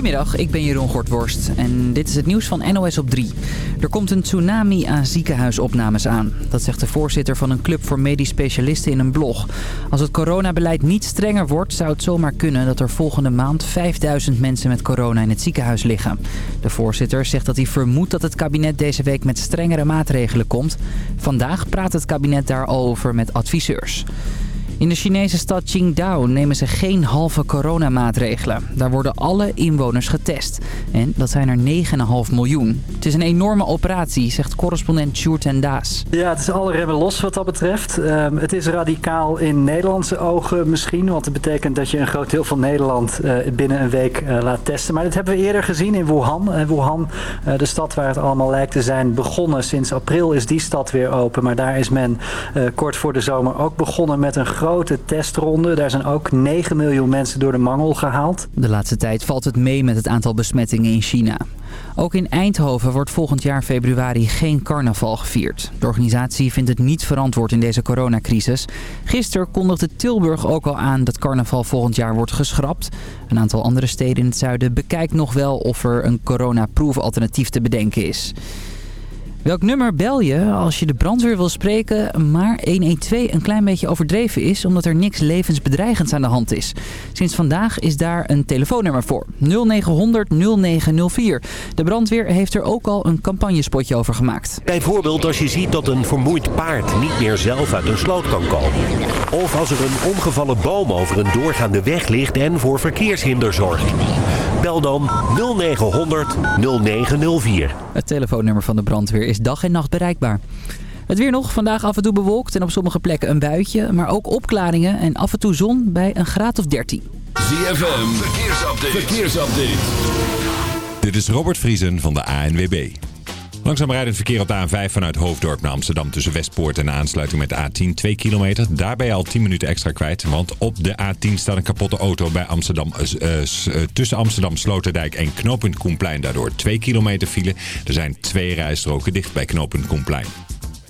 Goedemiddag, ik ben Jeroen Gortworst en dit is het nieuws van NOS op 3. Er komt een tsunami aan ziekenhuisopnames aan. Dat zegt de voorzitter van een club voor medisch specialisten in een blog. Als het coronabeleid niet strenger wordt, zou het zomaar kunnen dat er volgende maand 5000 mensen met corona in het ziekenhuis liggen. De voorzitter zegt dat hij vermoedt dat het kabinet deze week met strengere maatregelen komt. Vandaag praat het kabinet daarover met adviseurs. In de Chinese stad Qingdao nemen ze geen halve coronamaatregelen. Daar worden alle inwoners getest. En dat zijn er 9,5 miljoen. Het is een enorme operatie, zegt correspondent Sjoerd en Daas. Ja, het is alle remmen los wat dat betreft. Um, het is radicaal in Nederlandse ogen misschien. Want het betekent dat je een groot deel van Nederland uh, binnen een week uh, laat testen. Maar dat hebben we eerder gezien in Wuhan. Uh, Wuhan, de stad waar het allemaal lijkt te zijn begonnen. Sinds april is die stad weer open. Maar daar is men kort voor de zomer ook begonnen met een groot grote testronde. Daar zijn ook 9 miljoen mensen door de mangel gehaald. De laatste tijd valt het mee met het aantal besmettingen in China. Ook in Eindhoven wordt volgend jaar februari geen carnaval gevierd. De organisatie vindt het niet verantwoord in deze coronacrisis. Gisteren kondigde Tilburg ook al aan dat carnaval volgend jaar wordt geschrapt. Een aantal andere steden in het zuiden bekijkt nog wel of er een coronaproof alternatief te bedenken is. Welk nummer bel je als je de brandweer wil spreken, maar 112 een klein beetje overdreven is omdat er niks levensbedreigends aan de hand is? Sinds vandaag is daar een telefoonnummer voor. 0900 0904. De brandweer heeft er ook al een campagnespotje over gemaakt. Bijvoorbeeld als je ziet dat een vermoeid paard niet meer zelf uit een sloot kan komen. Of als er een omgevallen boom over een doorgaande weg ligt en voor verkeershinder zorgt. Bel dan 0900 0904. Het telefoonnummer van de brandweer is dag en nacht bereikbaar. Het weer nog, vandaag af en toe bewolkt en op sommige plekken een buitje. Maar ook opklaringen en af en toe zon bij een graad of 13. ZFM, verkeersupdate. verkeersupdate. Dit is Robert Vriesen van de ANWB. Langzaam rijdend verkeer op de A5 vanuit Hoofddorp naar Amsterdam tussen Westpoort en de aansluiting met de A10 2 kilometer. Daar ben je al 10 minuten extra kwijt, want op de A10 staat een kapotte auto bij Amsterdam, uh, uh, tussen Amsterdam Sloterdijk en knooppunt Koenplein. Daardoor 2 kilometer file. Er zijn twee rijstroken dicht bij knooppunt Koenplein.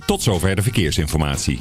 Tot zover de verkeersinformatie.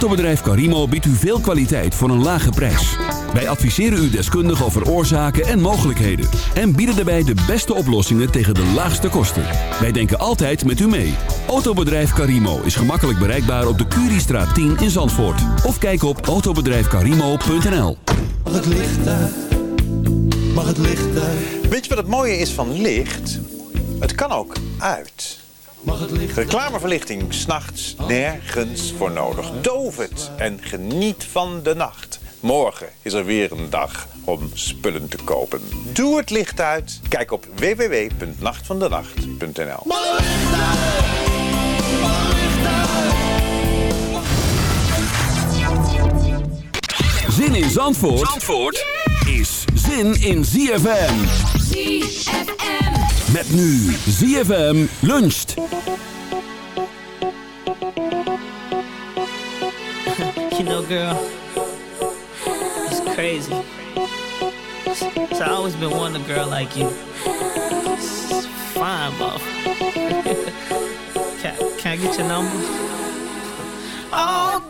Autobedrijf Carimo biedt u veel kwaliteit voor een lage prijs. Wij adviseren u deskundig over oorzaken en mogelijkheden. En bieden daarbij de beste oplossingen tegen de laagste kosten. Wij denken altijd met u mee. Autobedrijf Carimo is gemakkelijk bereikbaar op de Curiestraat 10 in Zandvoort. Of kijk op autobedrijfcarimo.nl Mag het licht uit? Mag het licht uit? Weet je wat het mooie is van licht? Het kan ook uit. Reclameverlichting, s'nachts nergens voor nodig. Doof het en geniet van de nacht. Morgen is er weer een dag om spullen te kopen. Doe het licht uit. Kijk op www.nachtvandenacht.nl Zin in Zandvoort, Zandvoort is zin in ZFM. ZFM. Met nu ZFM luncht. you know, girl, it's crazy. So I always been wanting a girl like you. It's fine, buff. can, can I get your number? Oh,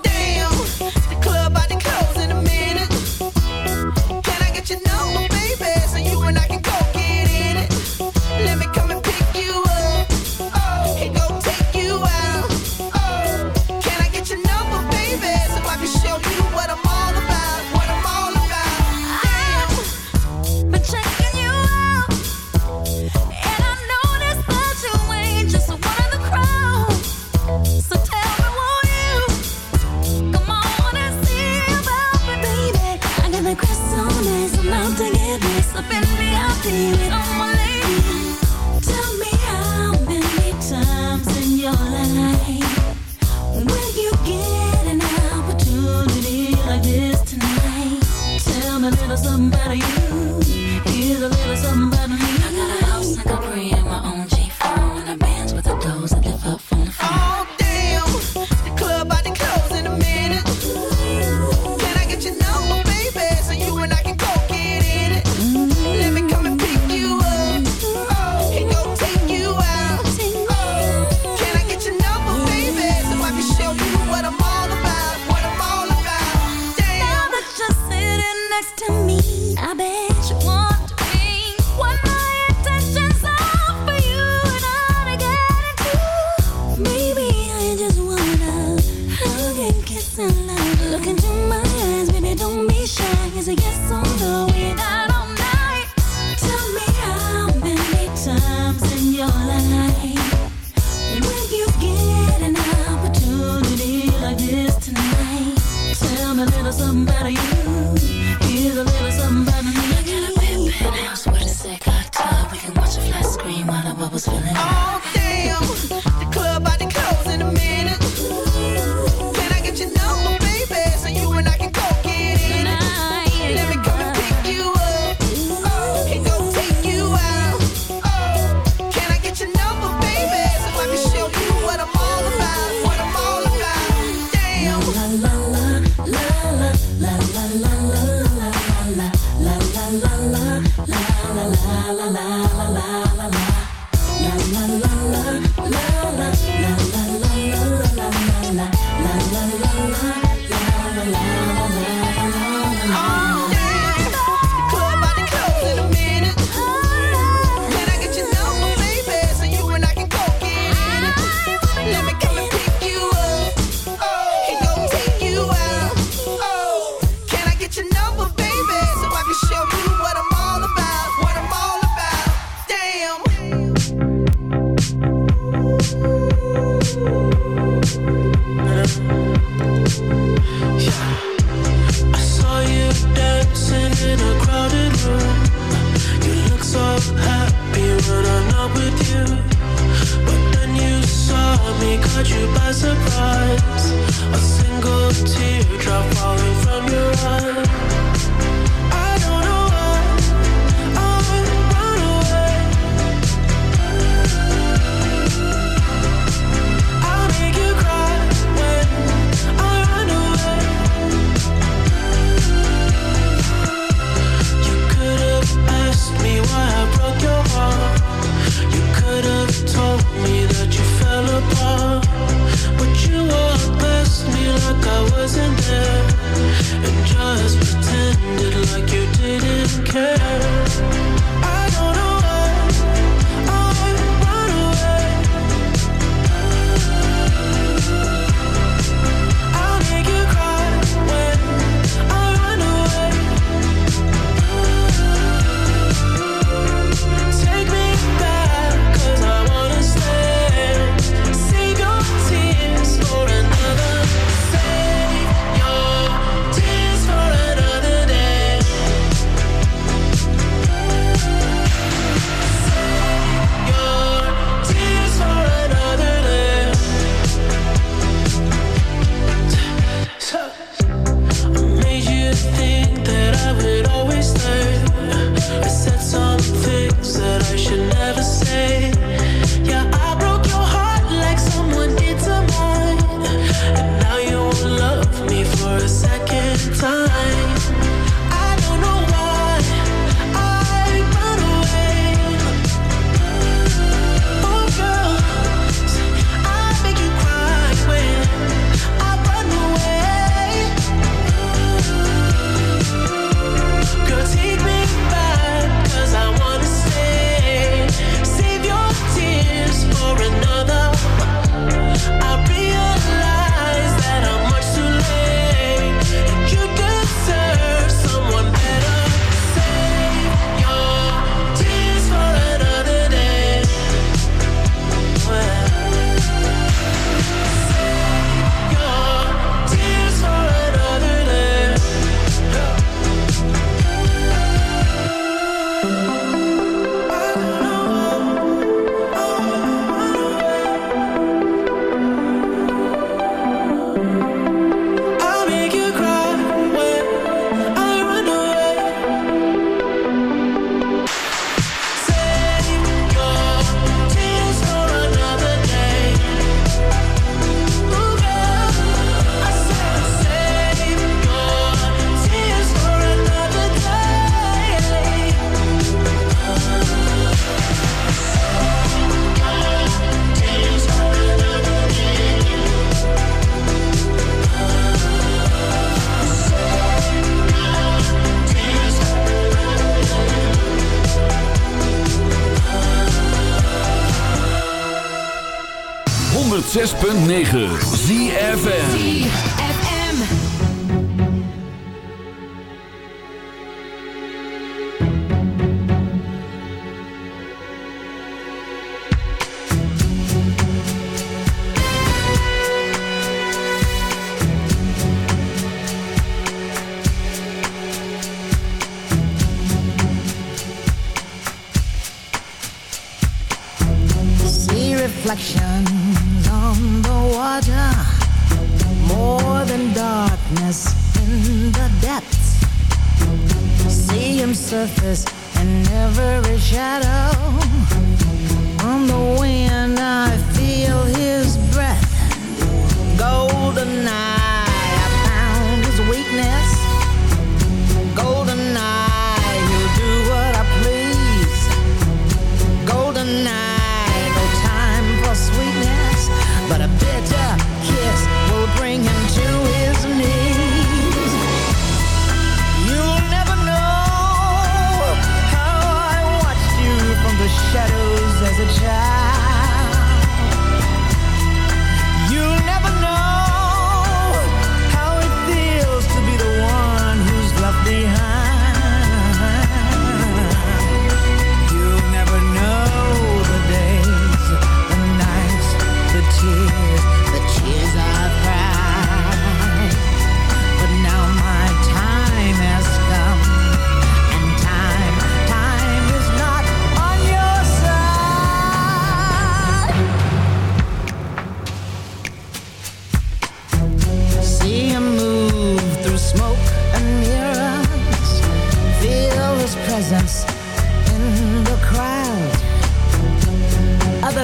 yes. Look into my eyes, baby, don't be shy. It's a yes or surface and every shadow. On the wind, I feel his breath. Golden night.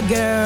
girl.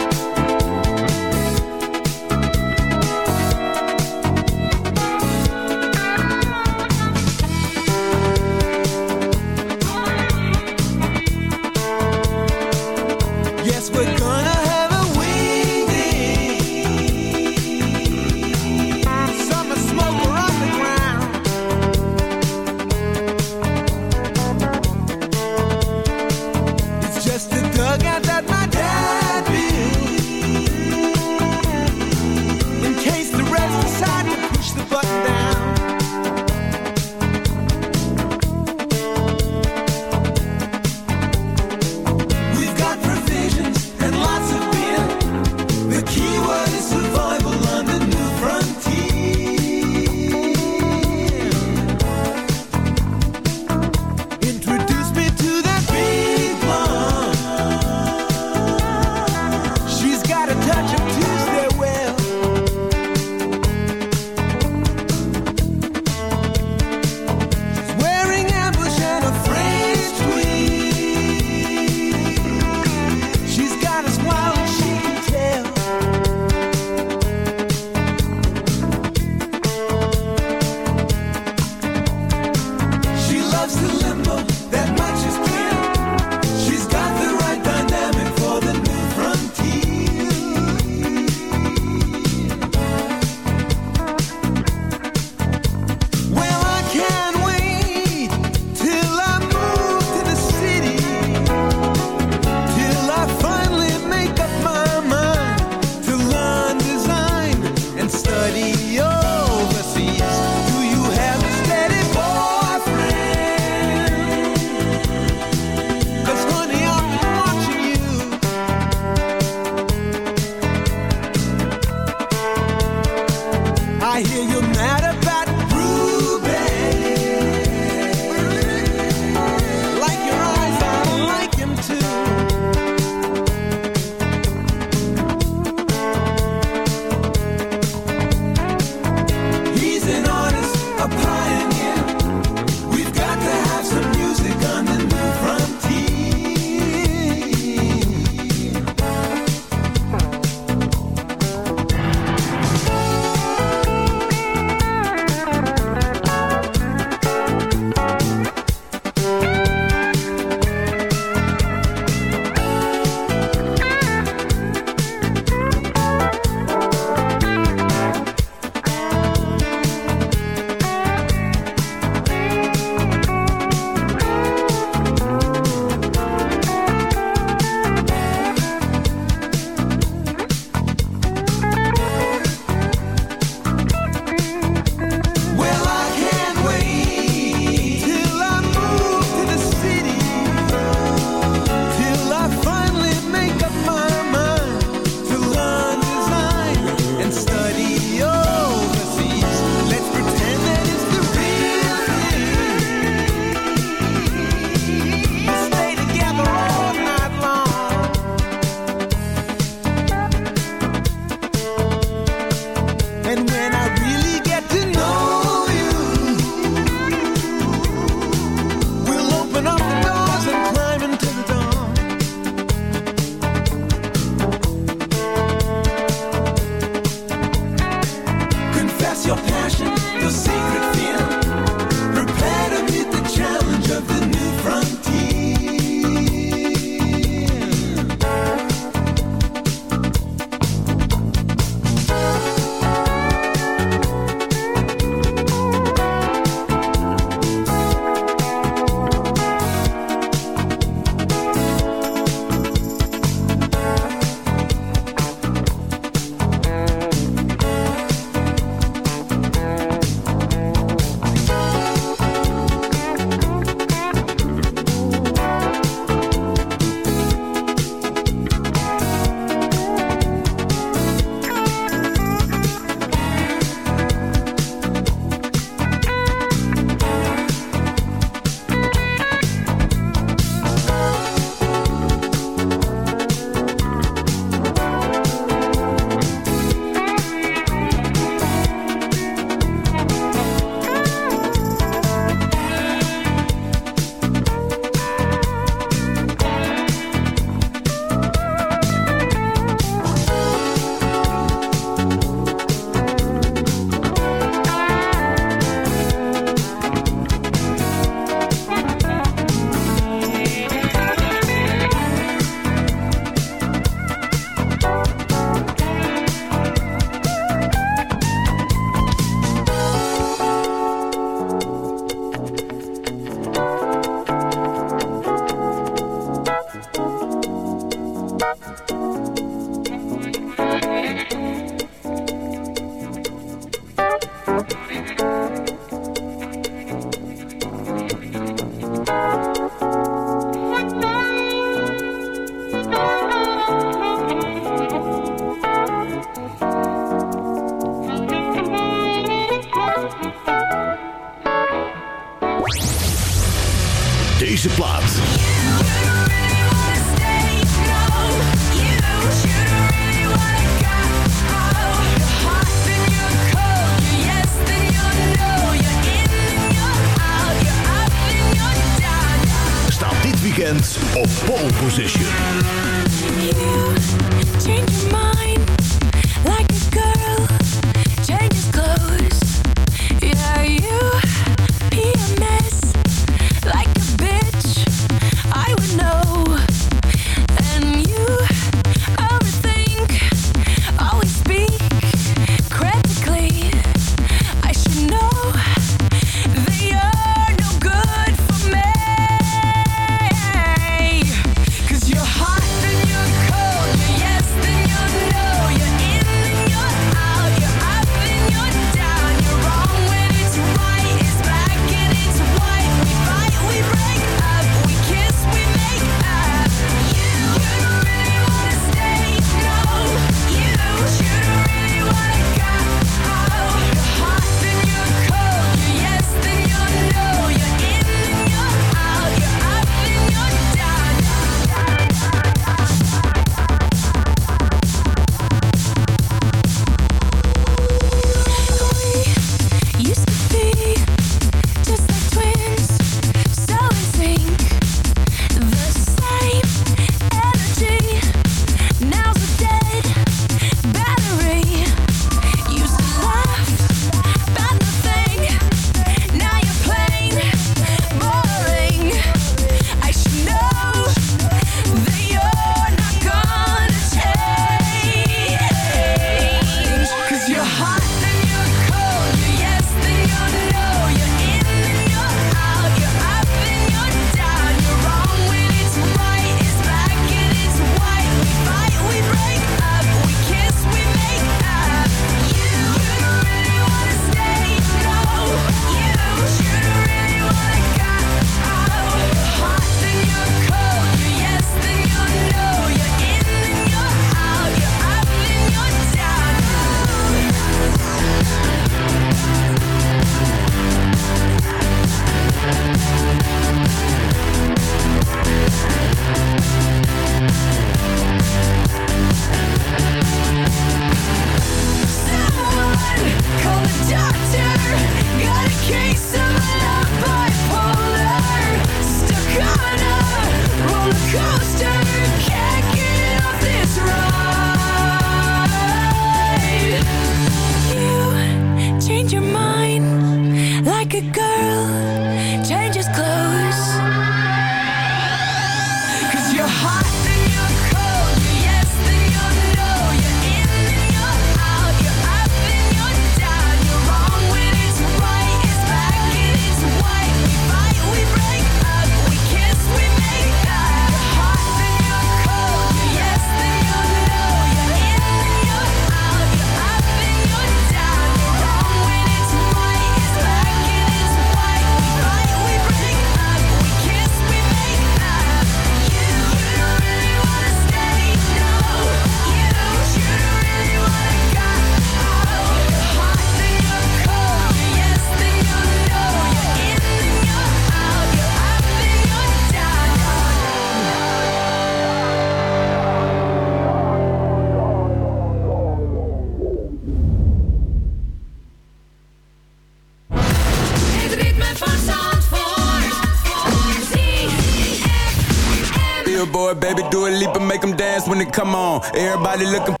Everybody looking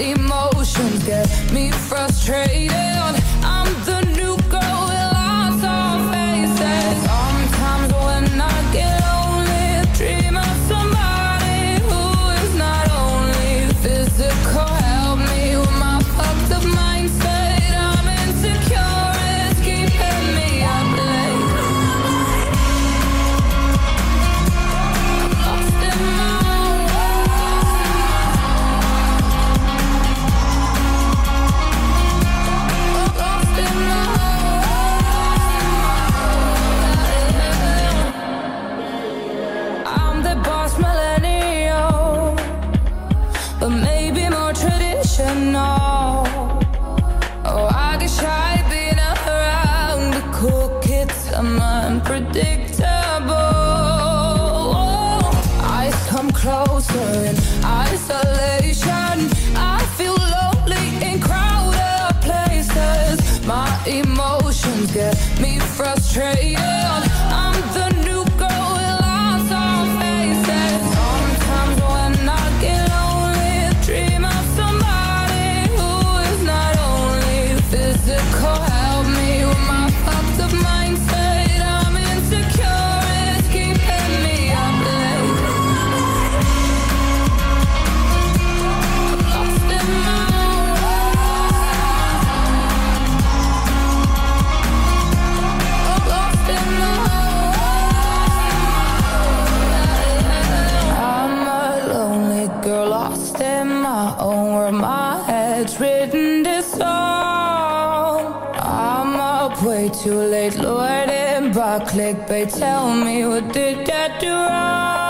Emotions get me frustrated. lost in my own world, my head's written this song. I'm up way too late, Lord in by clickbait. Tell me what did I do wrong?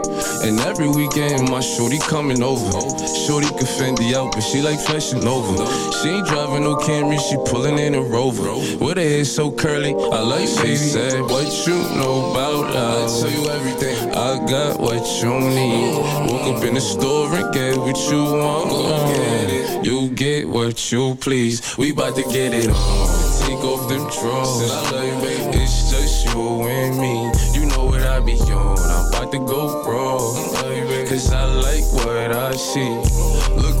And every weekend, my shorty coming over. Shorty can Fendi out, but she like flashing over. She ain't driving no Camry, she pulling in a Rover. With her hair so curly, I like She said, what you know about love? I tell you everything. I got what you need. Woke up in the store and get what you want. You get what you please. We bout to get it on. Take off them drawers. It's just you and me. I be on. I'm about to go raw. Cause I like what I see. Look,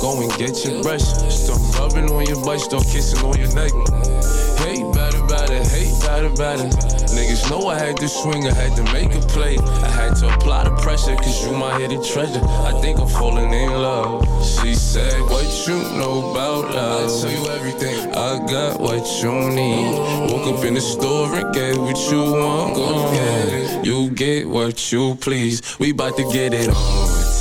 go and get your brush. Start rubbing on your butt, start kissing on your neck. Hey, better, better, hey, better, better. Niggas know I had to swing, I had to make a play. I had to apply the pressure, cause you my hidden treasure. I think I'm falling in love. She said, What you know about love? I tell you everything. I got what you need. Woke up in the store and get what you want. Go get it. You get what you please. We bout to get it on.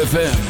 ZFM.